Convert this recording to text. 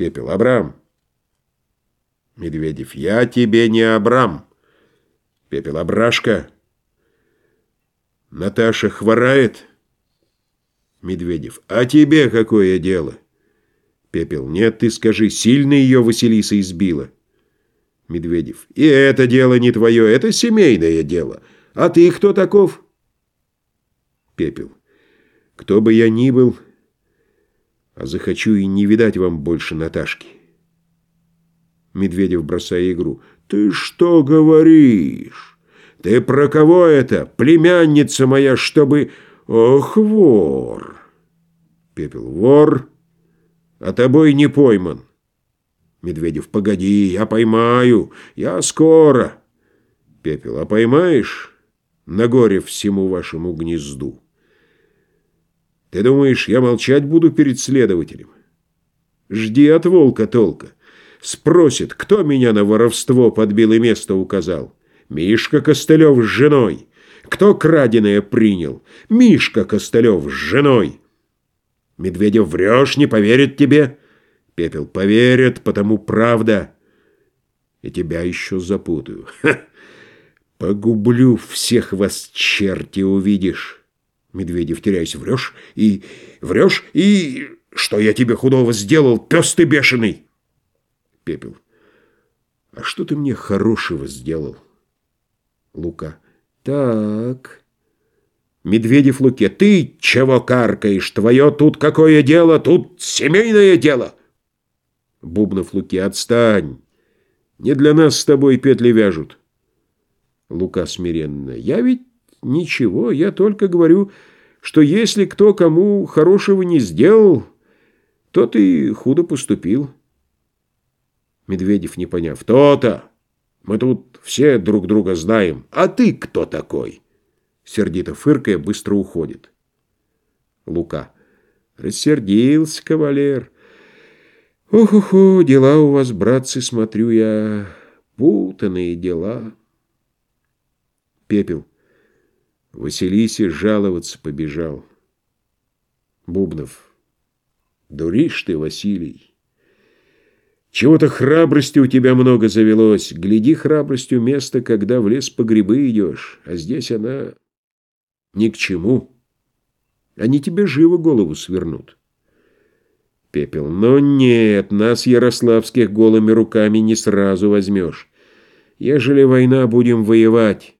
Пепел. Абрам. Медведев. Я тебе не Абрам. Пепел. Абрашка. Наташа хворает? Медведев. А тебе какое дело? Пепел. Нет, ты скажи, сильно ее Василиса избила? Медведев. И это дело не твое, это семейное дело. А ты кто таков? Пепел. Кто бы я ни был, а захочу и не видать вам больше Наташки. Медведев, бросая игру. «Ты что говоришь? Ты про кого это? Племянница моя, чтобы... Ох, вор!» Пепел. «Вор, а тобой не пойман». Медведев. «Погоди, я поймаю, я скоро». Пепел. «А поймаешь? На горе всему вашему гнезду». Ты думаешь, я молчать буду перед следователем? Жди от волка толка. Спросит, кто меня на воровство подбил и место указал. Мишка Костылев с женой. Кто краденое принял? Мишка Костылев с женой. Медведев, врешь, не поверит тебе? Пепел, поверит, потому правда. И тебя еще запутаю. Ха! Погублю всех вас, черти, увидишь. Медведев, теряясь, врешь и... врешь и... Что я тебе худого сделал, пес ты бешеный? Пепел. А что ты мне хорошего сделал? Лука. Так. Медведев Луке. Ты чего каркаешь? Твое тут какое дело? Тут семейное дело. Бубнов Луке. Отстань. Не для нас с тобой петли вяжут. Лука смиренно. Я ведь ничего, я только говорю, что если кто кому хорошего не сделал, тот и худо поступил. Медведев, не поняв, то-то, мы тут все друг друга знаем, а ты кто такой? Сердито фыркая, быстро уходит. Лука. Рассердился кавалер. Ох-охо, дела у вас, братцы, смотрю я, путанные дела. Пепел. Василисе жаловаться побежал. Бубнов. Дуришь ты, Василий. Чего-то храбрости у тебя много завелось. Гляди храбростью место, когда в лес по грибы идешь. А здесь она ни к чему. Они тебе живо голову свернут. Пепел. Но нет, нас, ярославских, голыми руками не сразу возьмешь. Ежели война, будем воевать.